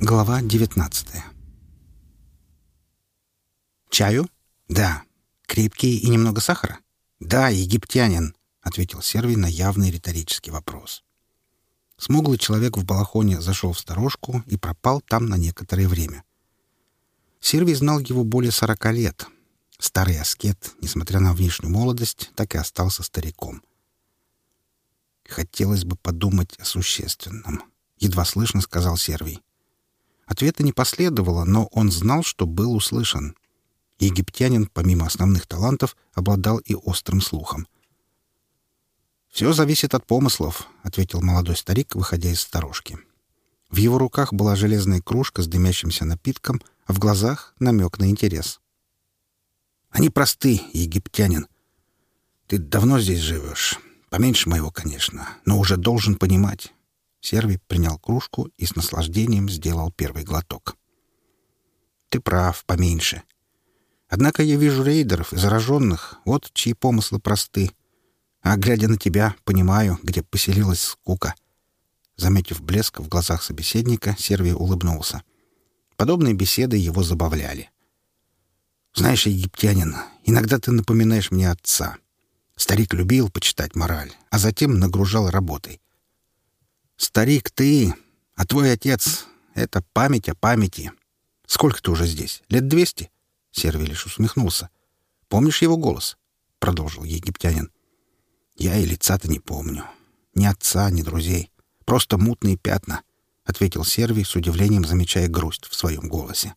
Глава 19 «Чаю?» «Да». «Крепкий и немного сахара?» «Да, египтянин», — ответил Сервий на явный риторический вопрос. Смуглый человек в балахоне зашел в сторожку и пропал там на некоторое время. Сервий знал его более сорока лет. Старый аскет, несмотря на внешнюю молодость, так и остался стариком. «Хотелось бы подумать о существенном», — едва слышно сказал Сервий. Ответа не последовало, но он знал, что был услышан. Египтянин, помимо основных талантов, обладал и острым слухом. «Все зависит от помыслов», — ответил молодой старик, выходя из сторожки. В его руках была железная кружка с дымящимся напитком, а в глазах — намек на интерес. «Они просты, египтянин. Ты давно здесь живешь. Поменьше моего, конечно, но уже должен понимать. Серви принял кружку и с наслаждением сделал первый глоток. «Ты прав, поменьше. Однако я вижу рейдеров и зараженных, вот чьи помыслы просты. А глядя на тебя, понимаю, где поселилась скука». Заметив блеск в глазах собеседника, Серви улыбнулся. Подобные беседы его забавляли. «Знаешь, египтянин, иногда ты напоминаешь мне отца. Старик любил почитать мораль, а затем нагружал работой. «Старик ты, а твой отец — это память о памяти. Сколько ты уже здесь? Лет двести?» Серви лишь усмехнулся. «Помнишь его голос?» — продолжил египтянин. «Я и лица-то не помню. Ни отца, ни друзей. Просто мутные пятна», — ответил Серви с удивлением, замечая грусть в своем голосе.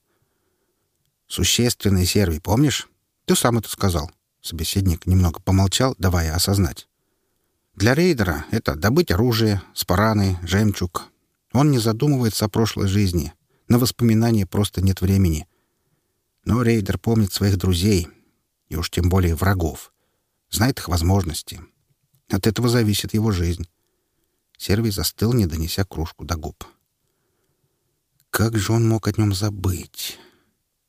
«Существенный Серви, помнишь? Ты сам это сказал». Собеседник немного помолчал, давая осознать. Для рейдера это добыть оружие, спараны, жемчуг. Он не задумывается о прошлой жизни. На воспоминания просто нет времени. Но рейдер помнит своих друзей, и уж тем более врагов. Знает их возможности. От этого зависит его жизнь. Сервий застыл, не донеся кружку до губ. Как же он мог о нем забыть?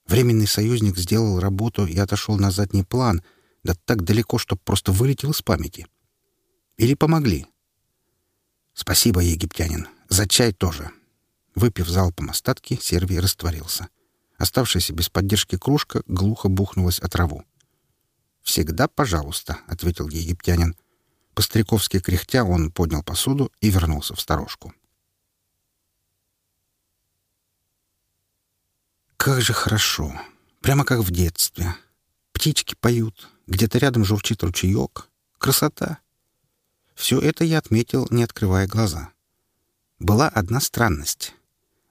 Временный союзник сделал работу и отошел на задний план, да так далеко, что просто вылетел из памяти. — или помогли? Спасибо, египтянин. За чай тоже. Выпив залпом остатки, Сервий растворился. Оставшаяся без поддержки кружка глухо бухнулась о траву. «Всегда пожалуйста», — ответил египтянин. По-стариковски кряхтя он поднял посуду и вернулся в сторожку. Как же хорошо. Прямо как в детстве. Птички поют, где-то рядом журчит ручеек. Красота. Все это я отметил, не открывая глаза. Была одна странность.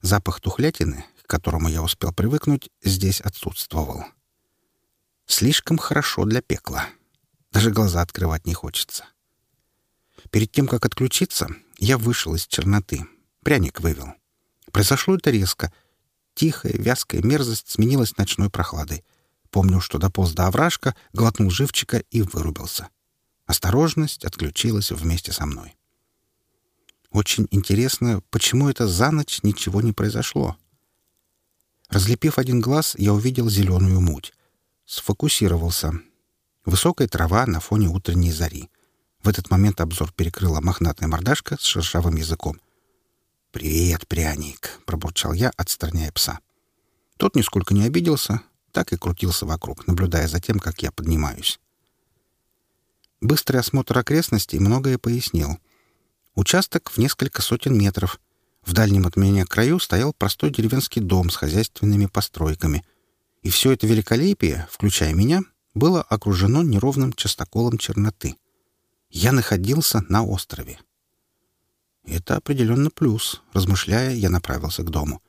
Запах тухлятины, к которому я успел привыкнуть, здесь отсутствовал. Слишком хорошо для пекла. Даже глаза открывать не хочется. Перед тем, как отключиться, я вышел из черноты. Пряник вывел. Произошло это резко. Тихая, вязкая мерзость сменилась ночной прохладой. Помню, что дополз до овражка, глотнул живчика и вырубился. — Осторожность отключилась вместе со мной. Очень интересно, почему это за ночь ничего не произошло. Разлепив один глаз, я увидел зеленую муть. Сфокусировался. Высокая трава на фоне утренней зари. В этот момент обзор перекрыла мохнатая мордашка с шершавым языком. «Привет, пряник!» — пробурчал я, отстраняя пса. Тот нисколько не обиделся, так и крутился вокруг, наблюдая за тем, как я поднимаюсь. Быстрый осмотр окрестностей многое пояснил. Участок в несколько сотен метров. В дальнем от меня краю стоял простой деревенский дом с хозяйственными постройками. И все это великолепие, включая меня, было окружено неровным частоколом черноты. Я находился на острове. Это определенно плюс. Размышляя, я направился к дому.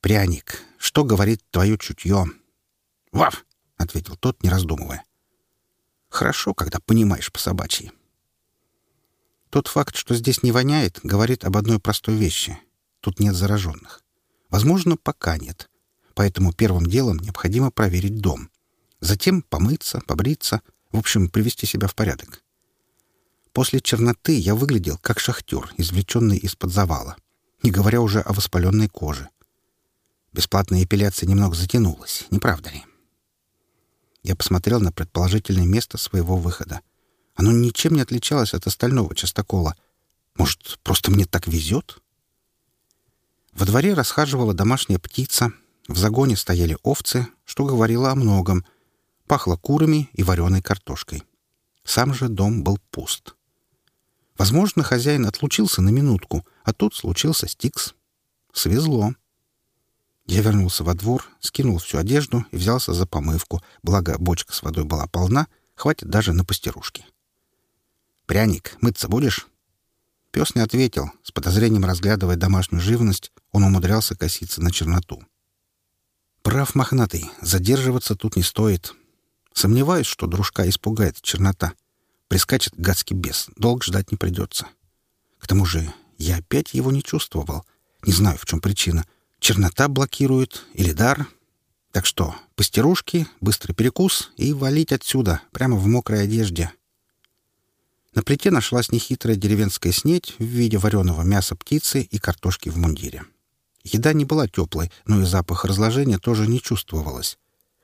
«Пряник, что говорит твое чутье?» «Вав!» — ответил тот, не раздумывая. Хорошо, когда понимаешь по-собачьи. Тот факт, что здесь не воняет, говорит об одной простой вещи. Тут нет зараженных. Возможно, пока нет. Поэтому первым делом необходимо проверить дом. Затем помыться, побриться, в общем, привести себя в порядок. После черноты я выглядел как шахтер, извлеченный из-под завала, не говоря уже о воспаленной коже. Бесплатная эпиляция немного затянулась, не правда ли? Я посмотрел на предположительное место своего выхода. Оно ничем не отличалось от остального частокола. Может, просто мне так везет? Во дворе расхаживала домашняя птица, в загоне стояли овцы, что говорило о многом. Пахло курами и вареной картошкой. Сам же дом был пуст. Возможно, хозяин отлучился на минутку, а тут случился стикс. Свезло. Я вернулся во двор, скинул всю одежду и взялся за помывку, благо бочка с водой была полна, хватит даже на пастерушки. «Пряник, мыться будешь?» Пес не ответил. С подозрением разглядывая домашнюю живность, он умудрялся коситься на черноту. «Прав, мохнатый, задерживаться тут не стоит. Сомневаюсь, что дружка испугает чернота. Прискачет гадский бес, долг ждать не придется. К тому же я опять его не чувствовал. Не знаю, в чем причина. Чернота блокирует или дар. Так что, пастерушки, быстрый перекус и валить отсюда, прямо в мокрой одежде». На плите нашлась нехитрая деревенская снеть в виде вареного мяса птицы и картошки в мундире. Еда не была теплой, но и запах разложения тоже не чувствовалось.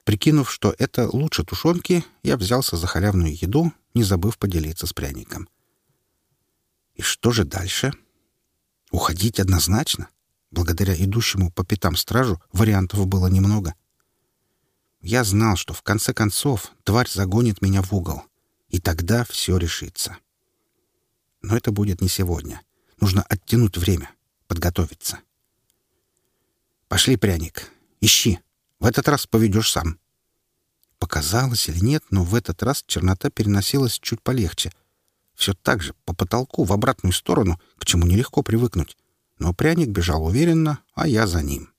Прикинув, что это лучше тушенки, я взялся за халявную еду, не забыв поделиться с пряником. И что же дальше? Уходить однозначно? Благодаря идущему по пятам стражу вариантов было немного. Я знал, что в конце концов тварь загонит меня в угол — и тогда все решится. Но это будет не сегодня. Нужно оттянуть время, подготовиться. «Пошли, пряник. Ищи. В этот раз поведешь сам». Показалось или нет, но в этот раз чернота переносилась чуть полегче. Все так же, по потолку, в обратную сторону, к чему нелегко привыкнуть. Но пряник бежал уверенно, а я за ним.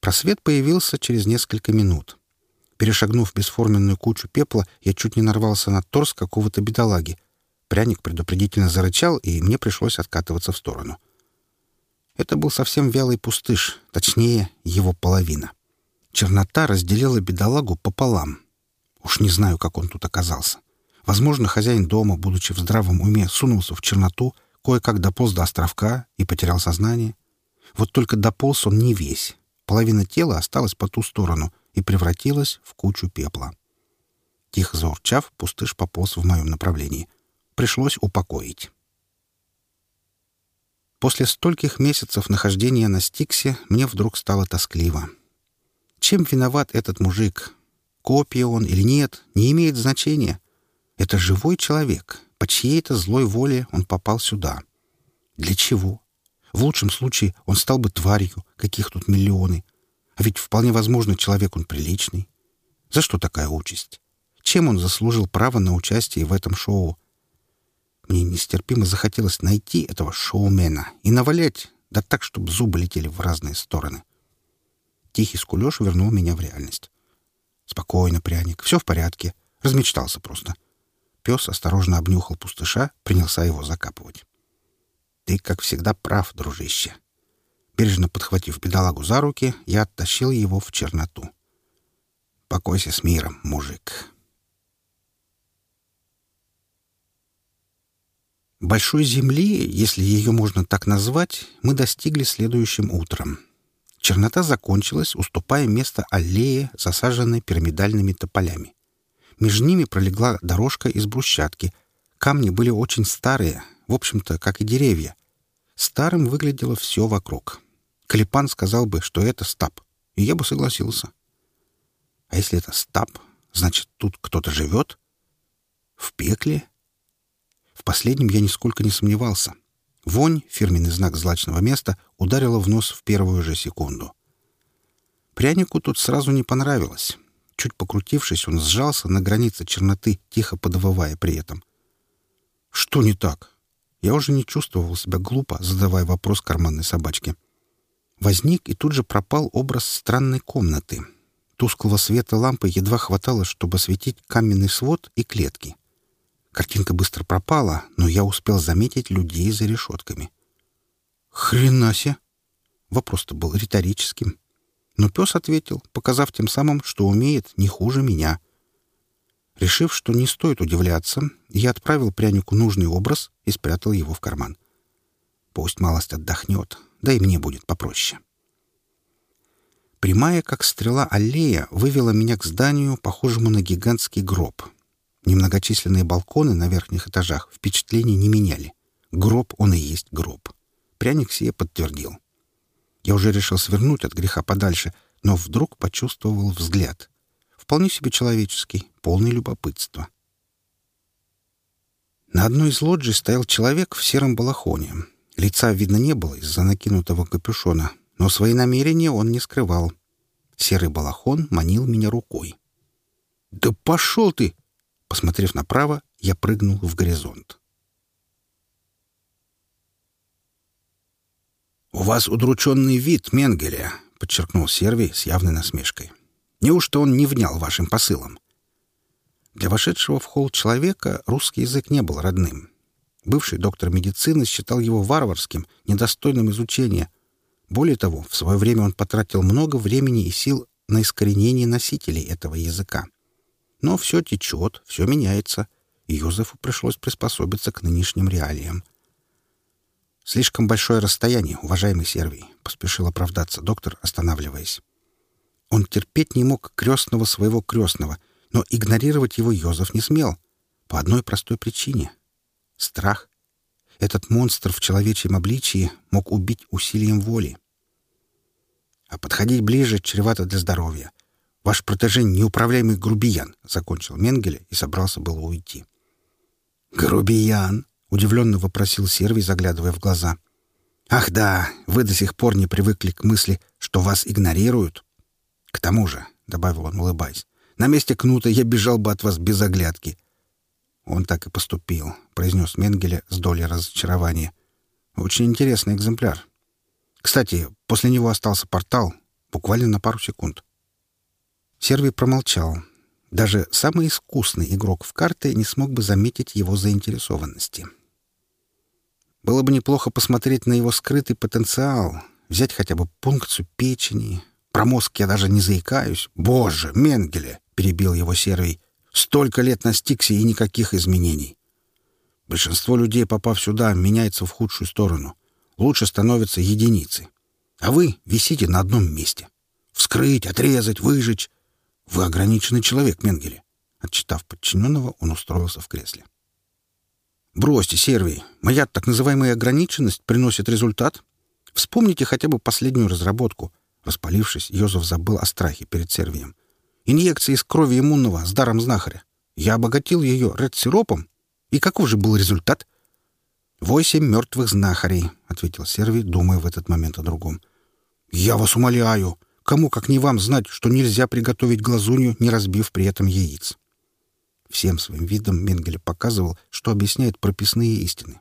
Просвет появился через несколько минут. Перешагнув бесформенную кучу пепла, я чуть не нарвался на торс какого-то бедолаги. Пряник предупредительно зарычал, и мне пришлось откатываться в сторону. Это был совсем вялый пустыш, точнее, его половина. Чернота разделила бедолагу пополам. Уж не знаю, как он тут оказался. Возможно, хозяин дома, будучи в здравом уме, сунулся в черноту, кое-как дополз до островка и потерял сознание. Вот только дополз он не весь. Половина тела осталась по ту сторону, и превратилась в кучу пепла. Тихо заурчав, пустыш пополз в моем направлении. Пришлось упокоить. После стольких месяцев нахождения на Стиксе мне вдруг стало тоскливо. Чем виноват этот мужик? Копия он или нет, не имеет значения. Это живой человек. По чьей-то злой воле он попал сюда. Для чего? В лучшем случае он стал бы тварью, каких тут миллионы — а ведь вполне возможно, человек он приличный. За что такая участь? Чем он заслужил право на участие в этом шоу? Мне нестерпимо захотелось найти этого шоумена и навалять, да так, чтобы зубы летели в разные стороны. Тихий скулёж вернул меня в реальность. «Спокойно, пряник, все в порядке. Размечтался просто». Пес осторожно обнюхал пустыша, принялся его закапывать. «Ты, как всегда, прав, дружище. Бережно подхватив бедолагу за руки, я оттащил его в черноту. «Покойся с миром, мужик». Большой земли, если ее можно так назвать, мы достигли следующим утром. Чернота закончилась, уступая место аллее, засаженной пирамидальными тополями. Между ними пролегла дорожка из брусчатки. Камни были очень старые, в общем-то, как и деревья. Старым выглядело все вокруг. Клепан сказал бы, что это стаб, и я бы согласился. А если это стаб, значит, тут кто-то живет? В пекле? В последнем я нисколько не сомневался. Вонь, фирменный знак злачного места, ударила в нос в первую же секунду. Прянику тут сразу не понравилось. Чуть покрутившись, он сжался на границе черноты, тихо подвывая при этом. «Что не так?» Я уже не чувствовал себя глупо, задавая вопрос карманной собачке. — Возник и тут же пропал образ странной комнаты. Тусклого света лампы едва хватало, чтобы осветить каменный свод и клетки. Картинка быстро пропала, но я успел заметить людей за решетками. «Хрена себе!» Вопрос-то был риторическим. Но пес ответил, показав тем самым, что умеет не хуже меня. Решив, что не стоит удивляться, я отправил прянику нужный образ и спрятал его в карман. Пусть малость отдохнет, да и мне будет попроще. Прямая, как стрела аллея, вывела меня к зданию, похожему на гигантский гроб. Немногочисленные балконы на верхних этажах впечатлений не меняли. Гроб он и есть гроб. Пряник сие подтвердил. Я уже решил свернуть от греха подальше, но вдруг почувствовал взгляд. Вполне себе человеческий, полный любопытства. На одной из лоджий стоял человек в сером балахоне. Лица видно не было из-за накинутого капюшона, но свои намерения он не скрывал. Серый балахон манил меня рукой. «Да пошел ты!» Посмотрев направо, я прыгнул в горизонт. «У вас удрученный вид, Менгеле», — подчеркнул Сервий с явной насмешкой. «Неужто он не внял вашим посылам?» Для вошедшего в холл человека русский язык не был родным. Бывший доктор медицины считал его варварским, недостойным изучения. Более того, в свое время он потратил много времени и сил на искоренение носителей этого языка. Но все течет, все меняется, и Йозефу пришлось приспособиться к нынешним реалиям. «Слишком большое расстояние, уважаемый Сервий», — поспешил оправдаться доктор, останавливаясь. Он терпеть не мог крестного своего крестного, но игнорировать его Йозеф не смел. По одной простой причине — страх. Этот монстр в человечьем обличии мог убить усилием воли. А подходить ближе чревато для здоровья. Ваш протеже — неуправляемый грубиян», — закончил Менгеле и собрался было уйти. «Грубиян?» — удивленно вопросил Сервий, заглядывая в глаза. «Ах да, вы до сих пор не привыкли к мысли, что вас игнорируют. К тому же», — добавил он, улыбаясь, — «на месте Кнута я бежал бы от вас без оглядки». «Он так и поступил», — произнес Менгеле с долей разочарования. «Очень интересный экземпляр. Кстати, после него остался портал, буквально на пару секунд. Серви промолчал. Даже самый искусный игрок в карты не смог бы заметить его заинтересованности. Было бы неплохо посмотреть на его скрытый потенциал, взять хотя бы пункцию печени. Про мозг я даже не заикаюсь. «Боже, Менгеле!» — перебил его Сервий. «Столько лет на Стиксе и никаких изменений. Большинство людей, попав сюда, меняется в худшую сторону. Лучше становятся единицы. А вы висите на одном месте. Вскрыть, отрезать, выжечь. «Вы ограниченный человек, Менгеле». Отчитав подчиненного, он устроился в кресле. «Бросьте, Сервий. Моя так называемая ограниченность приносит результат. Вспомните хотя бы последнюю разработку». Распалившись, Йозеф забыл о страхе перед Сервием. «Инъекция из крови иммунного с даром знахаря. Я обогатил ее ред-сиропом. И каков же был результат?» «Восемь мертвых знахарей», — ответил Сервий, думая в этот момент о другом. «Я вас умоляю!» Кому, как не вам, знать, что нельзя приготовить глазунью, не разбив при этом яиц? Всем своим видом Менгеле показывал, что объясняет прописные истины.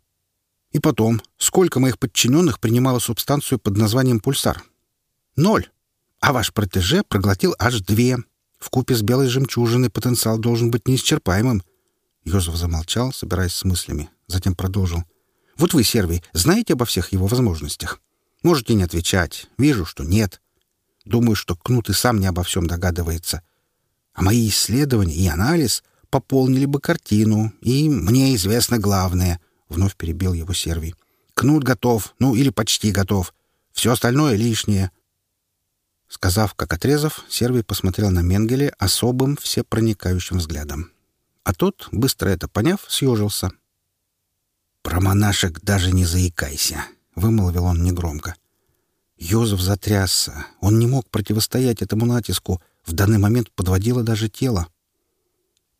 И потом, сколько моих подчиненных принимало субстанцию под названием пульсар? Ноль. А ваш протеже проглотил аж две. В купе с белой жемчужиной потенциал должен быть неисчерпаемым. Йозеф замолчал, собираясь с мыслями. Затем продолжил. «Вот вы, Сервий, знаете обо всех его возможностях? Можете не отвечать. Вижу, что нет. Думаю, что Кнут и сам не обо всем догадывается. А мои исследования и анализ пополнили бы картину, и мне известно главное —— вновь перебил его Сервий. «Кнут готов, ну или почти готов. Все остальное лишнее». Сказав, как отрезав, Сервий посмотрел на Менгеле особым всепроникающим взглядом. А тот, быстро это поняв, съежился. «Про монашек даже не заикайся», — вымолвил он негромко. Йозеф затрясся. Он не мог противостоять этому натиску. В данный момент подводило даже тело.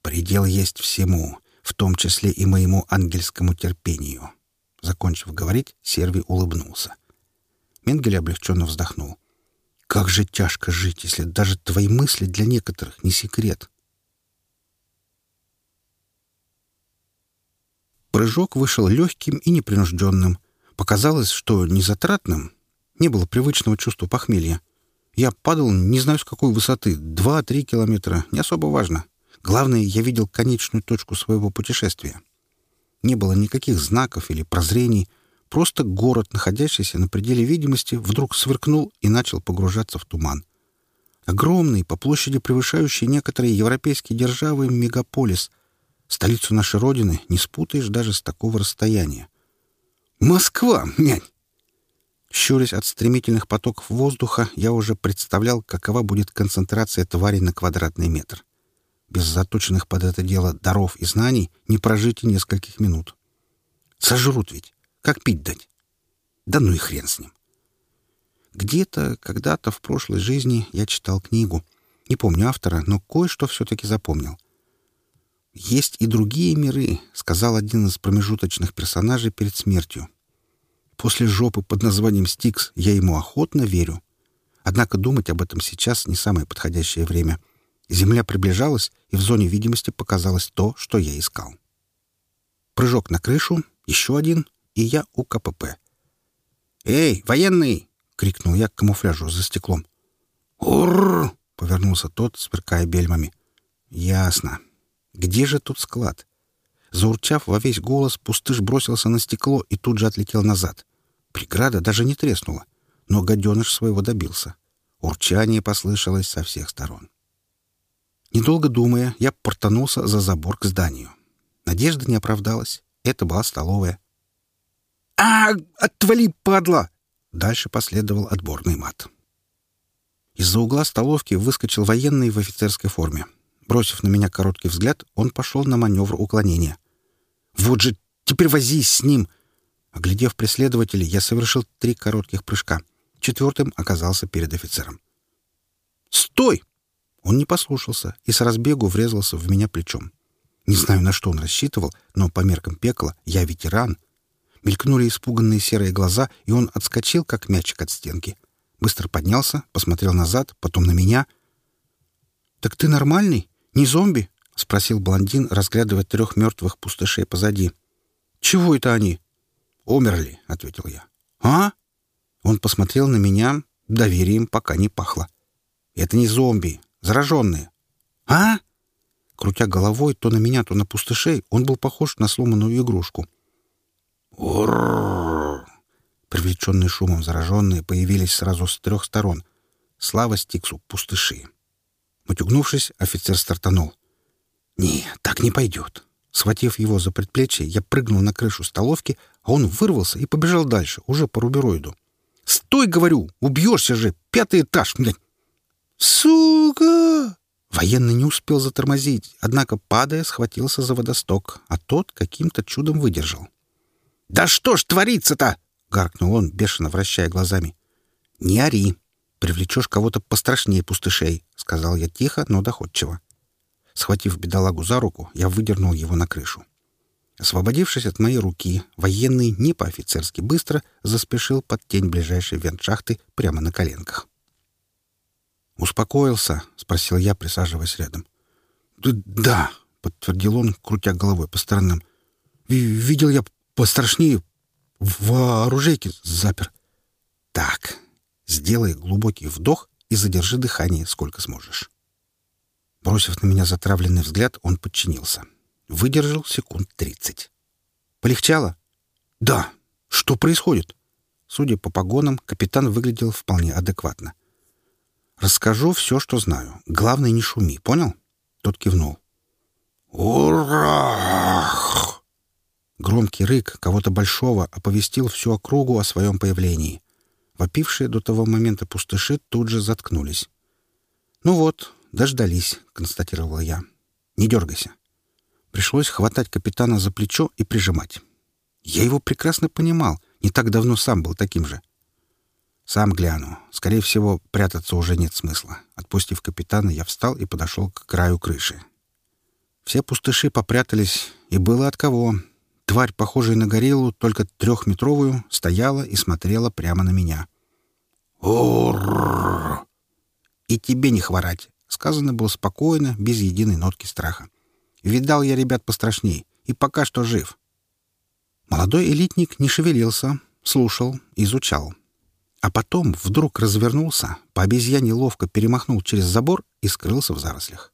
«Предел есть всему, в том числе и моему ангельскому терпению». Закончив говорить, Серви улыбнулся. Менгель облегченно вздохнул. «Как же тяжко жить, если даже твои мысли для некоторых не секрет». Прыжок вышел легким и непринужденным. Показалось, что незатратным, не было привычного чувства похмелья. Я падал не знаю с какой высоты, два-три километра, не особо важно. Главное, я видел конечную точку своего путешествия. Не было никаких знаков или прозрений, просто город, находящийся на пределе видимости, вдруг сверкнул и начал погружаться в туман. Огромный, по площади превышающий некоторые европейские державы, мегаполис. Столицу нашей Родины не спутаешь даже с такого расстояния. «Москва, нянь!» Щурясь от стремительных потоков воздуха, я уже представлял, какова будет концентрация тварей на квадратный метр. Без заточенных под это дело даров и знаний не прожить и нескольких минут. Сожрут ведь. Как пить дать? Да ну и хрен с ним. Где-то, когда-то в прошлой жизни я читал книгу. Не помню автора, но кое-что все-таки запомнил. «Есть и другие миры», — сказал один из промежуточных персонажей перед смертью. После жопы под названием «Стикс» я ему охотно верю. Однако думать об этом сейчас не самое подходящее время. Земля приближалась, и в зоне видимости показалось то, что я искал. Прыжок на крышу, еще один, и я у КПП. «Эй, военный!» — крикнул я к камуфляжу за стеклом. «Уррр!» — повернулся тот, сверкая бельмами. «Ясно. Где же тут склад? Заурчав во весь голос, пустыш бросился на стекло и тут же отлетел назад. Преграда даже не треснула, но гаденыш своего добился. Урчание послышалось со всех сторон. Недолго думая, я портанулся за забор к зданию. Надежда не оправдалась. Это была столовая. «А, отвали, падла!» Дальше последовал отборный мат. Из-за угла столовки выскочил военный в офицерской форме. Бросив на меня короткий взгляд, он пошел на маневр уклонения. «Вот же! Теперь возись с ним!» Оглядев преследователей, я совершил три коротких прыжка. Четвертым оказался перед офицером. «Стой!» Он не послушался и с разбегу врезался в меня плечом. Не знаю, на что он рассчитывал, но по меркам пекла я ветеран. Мелькнули испуганные серые глаза, и он отскочил, как мячик от стенки. Быстро поднялся, посмотрел назад, потом на меня. «Так ты нормальный?» «Не зомби?» — спросил блондин, разглядывая трех мертвых пустышей позади. «Чего это они?» «Умерли», — ответил я. «А?» Он посмотрел на меня, доверием пока не пахло. «Это не зомби, зараженные». «А?» Крутя головой то на меня, то на пустышей, он был похож на сломанную игрушку. «Урррр!» Привлеченные шумом зараженные появились сразу с трех сторон. Слава Стиксу, пустыши. Матюгнувшись, офицер стартанул. «Не, так не пойдет». Схватив его за предплечье, я прыгнул на крышу столовки, а он вырвался и побежал дальше, уже по рубероиду. «Стой, говорю! Убьешься же! Пятый этаж, блядь!» «Сука!» Военный не успел затормозить, однако, падая, схватился за водосток, а тот каким-то чудом выдержал. «Да что ж творится-то?» — гаркнул он, бешено вращая глазами. «Не ори!» привлечешь кого-то пострашнее пустышей», — сказал я тихо, но доходчиво. Схватив бедолагу за руку, я выдернул его на крышу. Освободившись от моей руки, военный не по-офицерски быстро заспешил под тень ближайшей вентшахты прямо на коленках. «Успокоился?» — спросил я, присаживаясь рядом. «Да», — подтвердил он, крутя головой по сторонам. «Видел я пострашнее. В оружейке запер». «Так, Сделай глубокий вдох и задержи дыхание, сколько сможешь. Бросив на меня затравленный взгляд, он подчинился. Выдержал секунд тридцать. «Полегчало?» «Да. Что происходит?» Судя по погонам, капитан выглядел вполне адекватно. «Расскажу все, что знаю. Главное, не шуми, понял?» Тот кивнул. «Ура!» Громкий рык кого-то большого оповестил всю округу о своем появлении. Вопившие до того момента пустыши тут же заткнулись. «Ну вот, дождались», — констатировала я. «Не дергайся». Пришлось хватать капитана за плечо и прижимать. Я его прекрасно понимал, не так давно сам был таким же. «Сам гляну. Скорее всего, прятаться уже нет смысла». Отпустив капитана, я встал и подошел к краю крыши. Все пустыши попрятались, и было от кого. Тварь, похожая на гориллу, только трехметровую, стояла и смотрела прямо на меня. «Урррр!» «И тебе не хворать!» Сказано было спокойно, без единой нотки страха. «Видал я ребят пострашней, и пока что жив». Молодой элитник не шевелился, слушал, изучал. А потом вдруг развернулся, по обезьяне ловко перемахнул через забор и скрылся в зарослях.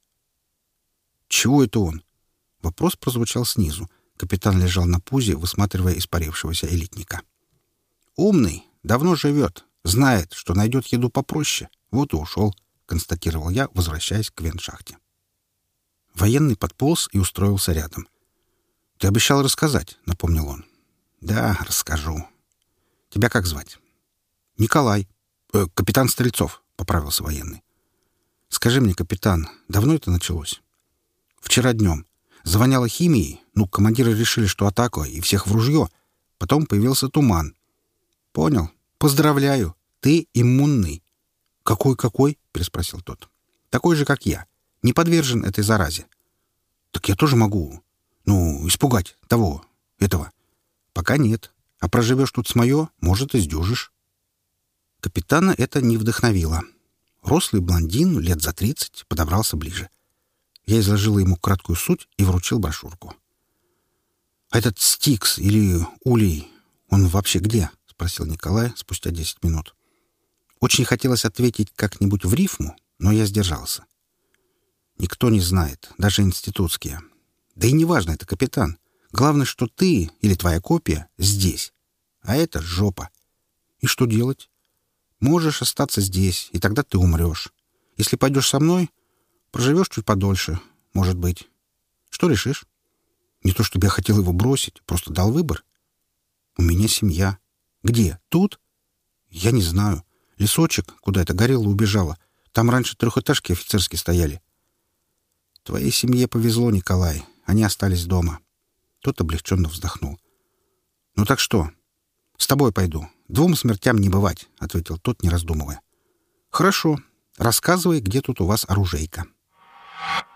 «Чего это он?» Вопрос прозвучал снизу, Капитан лежал на пузе, высматривая испарившегося элитника. «Умный, давно живет, знает, что найдет еду попроще. Вот и ушел», — констатировал я, возвращаясь к веншахте. Военный подполз и устроился рядом. «Ты обещал рассказать», — напомнил он. «Да, расскажу. Тебя как звать?» «Николай. Э, капитан Стрельцов», — поправился военный. «Скажи мне, капитан, давно это началось?» «Вчера днем. Завоняло химией. Ну, командиры решили, что атака, и всех в ружье. Потом появился туман. Понял. Поздравляю. Ты иммунный. «Какой-какой?» — переспросил тот. «Такой же, как я. Не подвержен этой заразе». «Так я тоже могу. Ну, испугать того, этого». «Пока нет. А проживешь тут с мое, может, и сдюжишь». Капитана это не вдохновило. Рослый блондин, лет за тридцать, подобрался ближе. Я изложил ему краткую суть и вручил брошюрку. «А этот Стикс или Улей, он вообще где?» — спросил Николай спустя десять минут. Очень хотелось ответить как-нибудь в рифму, но я сдержался. Никто не знает, даже институтские. Да и неважно, это капитан. Главное, что ты или твоя копия здесь. А это жопа. И что делать? Можешь остаться здесь, и тогда ты умрешь. Если пойдешь со мной, проживешь чуть подольше, может быть. Что решишь? Не то, чтобы я хотел его бросить, просто дал выбор. У меня семья. Где? Тут? Я не знаю. Лесочек, куда это горело, убежала. Там раньше трехэтажки офицерские стояли. Твоей семье повезло, Николай. Они остались дома. Тот облегченно вздохнул. «Ну так что? С тобой пойду. Двум смертям не бывать, — ответил тот, не раздумывая. — Хорошо. Рассказывай, где тут у вас оружейка. —